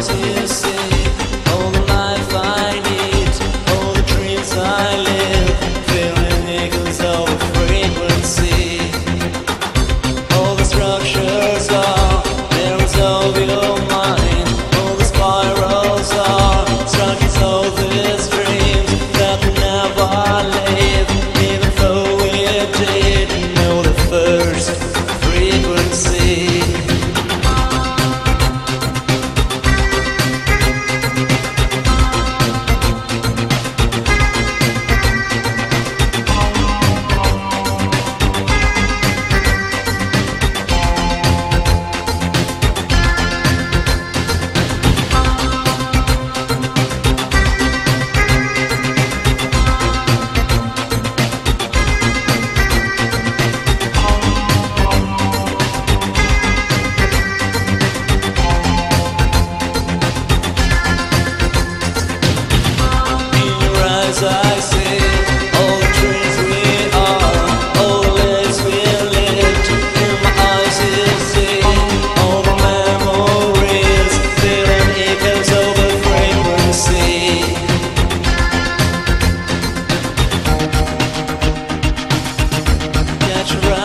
This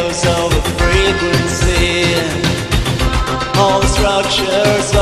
echoes of a frequency. All the structures.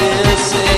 esquecer.